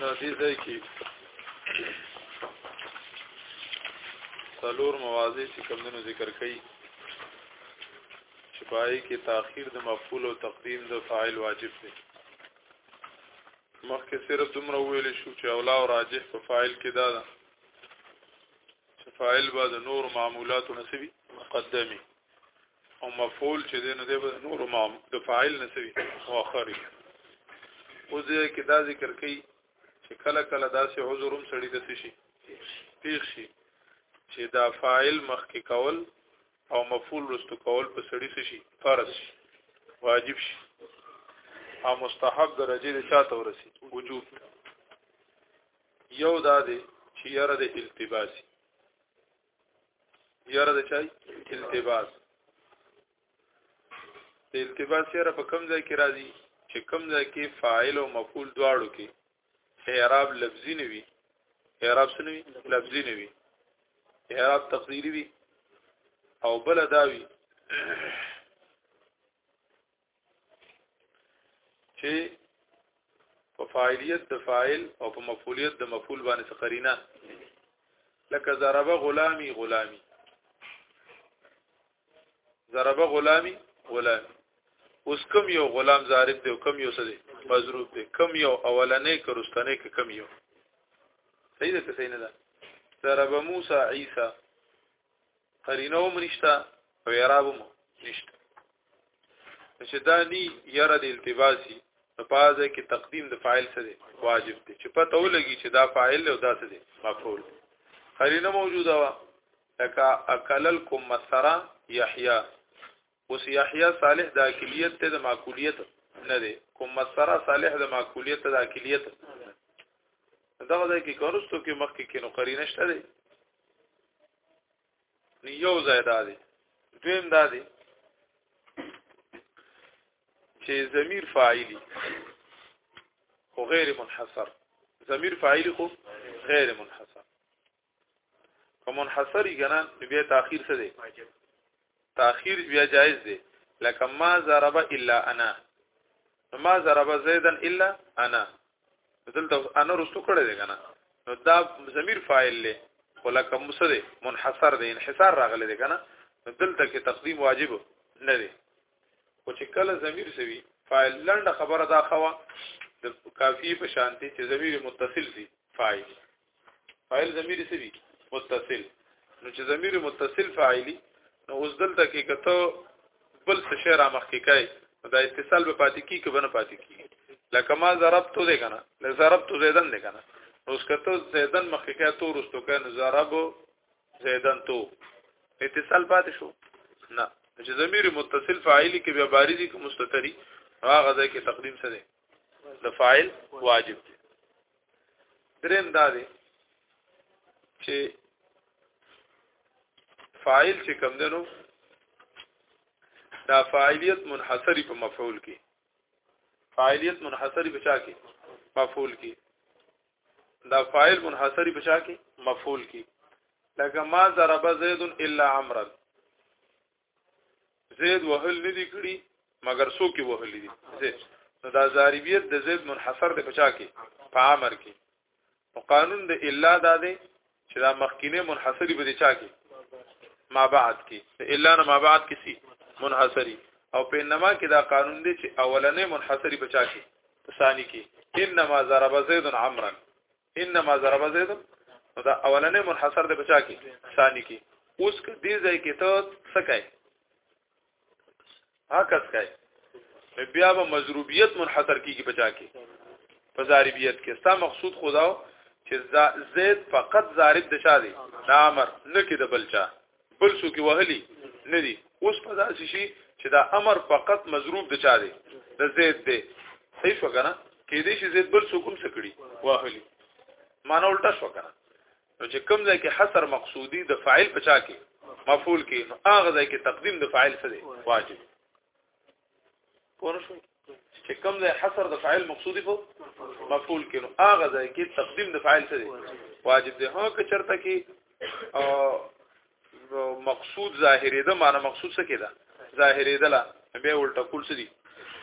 دا دې ځای کې څلور مواضع چې کمونو ذکر کړي چې پای کې تاخير د مفعول او تقدیم د فاعل واجب دی مخکې صرف دومره ویل شو چې اولا او راجح په فاعل کې دا ده چې فاعل به د نور معمولاتو نسبي مقدمي او مفعول چې دی نو دی به نور معم د فاعل نسبي مؤخري اوس دې کې دا ذکر کړي چې کله کله داسې عذر هم سړی د شي پیښ شي چې دا فاعل مخکې کول او مفعول رستو کول په سړی شي فرض شي واجب شي او مستحب درجه د چاته ورسي وجوب یو دا دی چې یاره د التباس یاره د چای التباس د التباس یاره په کم ځای کې راځي چې کم ځای کې فاعل او مفعول دواړو کې اعراب لفظي نه وي اعراب څه نه وي لفظي نه وي اعراب تقديري وي او بل داوي چې په فاعلیت د فاعل او په مفعولیت د مفعول باندې څه قرینه لکه ضربه غلامی غلامی ضربه غلامی غلامی اوس کم یو غلام ضارب دی او کم یو څه دی مضروب دی کم یو اولنې کرستنې کې کم یو صحیح ده که صحیح نه ده ضرب موسی عیسی قرینه هم نشته او اعراب هم نشته چې دا ني یره د التباسي په پازه کې تقدیم د فاعل سره واجب دی چې پته ولګي چې دا فاعل او دا څه دی مفعول قرینه موجوده وا لکه اکلل کوم مسرا یحیی اوس یحیی صالح د اکلیت ته د معقولیت نه دی کوم مسره صالح د معقولیت ته د اکلیت دغه ځای کې کورستو کې مخکې کې نو قرینه شته دی یو ځای دا دی دویم دا دی چې ضمیر فاعلی خو غیر منحصر ضمیر فاعلی خو غیر منحصر کوم منحصری کنه بیا تاخير څه دی تاخير بیا جائز دی لکه ما ضرب الا انا ما ضرب زیدن الا انا دلته انا رستو کړه دی کنه نو دا ضمیر فاعل له ولکه مسره منحصر دی انحصار راغلی دی کنه دلته کې تقدیم واجب نه دی او چې کله ضمیر سوي فاعل لنډه خبره دا خوا د کافی په شانتي چې ضمیر متصل سي فاعل فاعل ضمیر څه وی متصل نو چې ضمیر متصل فاعلی نو اوس دلته کې کته بل څه شعر مخ کې کوي دا اتصال به پاتې کی که بنه پاتې کی لکه ما ضربت دې کنه له ضربت زیدن دې کنه اوس کته زیدن مخ کې کوي تور استو کوي نو ضرب زیدن تو اتصال پاتې شو نه چې ضمیر متصل فاعلی کې به بارزي کې مستتری هغه ځای کې تقدیم څه دی د فاعل واجب دی دریم دا دی چې فاعل چې کم دی نو دا فاعلیت منحصری په مفعول کې فاعلیت منحصری په چا کې مفعول کې دا فاعل منحصری په چا کې مفعول کې لکه ما ضرب زید الا عمرا زید وهل نه دي کړی مګر سو کې وهل دي زید نو دا زاریبیت د زید منحصر دی پچا کې په امر کې نو قانون د الا دا دی چې دا مخکینه منحصری به دي چا کې ما بعد کې الا نه ما بعد کې سي منحصری او په انما کې دا قانون دی چې اولنې منحصری بچا کې ثانی کې انما ضرب زید عمرا انما ضرب زید نو دا اولنې منحصر د بچا کې ثاني کې اوس دې ځای کې ته څه کوي عکس کوي بیا به مضروبیت منحصر کیږي بچا کې په ضاربیت کې ستا مقصود خداو چې زید فقط ضارب د چا دی نامر نه کې د بلچا بل څوک وهلي نه دي اوس په داسې شي چې دا امر فقط مضروب د چا دی د زید دی صحیح شو کنه کې دې شي زید بل څوک هم سکړي واهلي معنا الټا شو کنه نو چې کوم ځای کې حصر مقصودی د فاعل په چا کې مفعول کې نو هغه ځای کې تقدیم د فاعل څه دی واجب پورشو چې کوم ځای حصر د فاعل مقصودی په مفعول کې نو هغه ځای کې تقدیم د فاعل سره واجب دی هغه که چرته کې مقصود ظاهری ده معنی مقصود څه کېده ظاهری ده لا بیا ولټه کول څه دي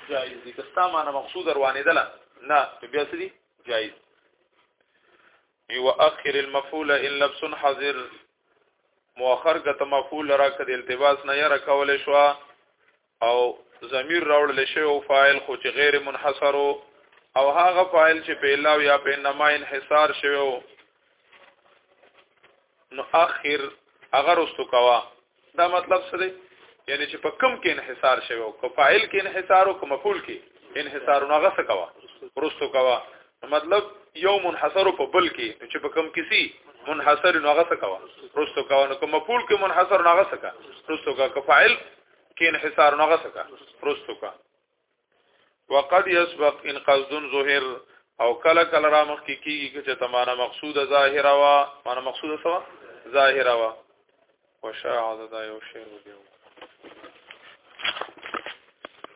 جایز دي که ستا معنی مقصود روانې ده لا نه بیا څه دي جایز یو اخر المفعول ان لبس حاضر مؤخر کته مفعول را کړي التباس نه یره کول شو او ضمیر راوړل شوی او فاعل خو چې غیر منحصر او هغه فاعل چې په الا یا په انما انحصار شوی او نو اخر اگر واستو کوا دا مطلب څه دی یعنی چې په کم کې انحصار شوی او په فاعل کې انحصار او په مفعول کې انحصار نو هغه څه کوا واستو کوا مطلب یو منحصر په بل کې چې په کم کسی منحصر نو هغه څه کوا واستو کوا نو کوم مفعول کې منحصر نو هغه څه کا واستو کا فاعل کې انحصار نه غسکا پرستو کا وقد يسبق ان قصد ظهر او کله کله را مخ کی کیږي چې تمانه مقصود ظاهره وا معنی مقصود سوا ظاهره وا وشاع عدد یو شی وګیو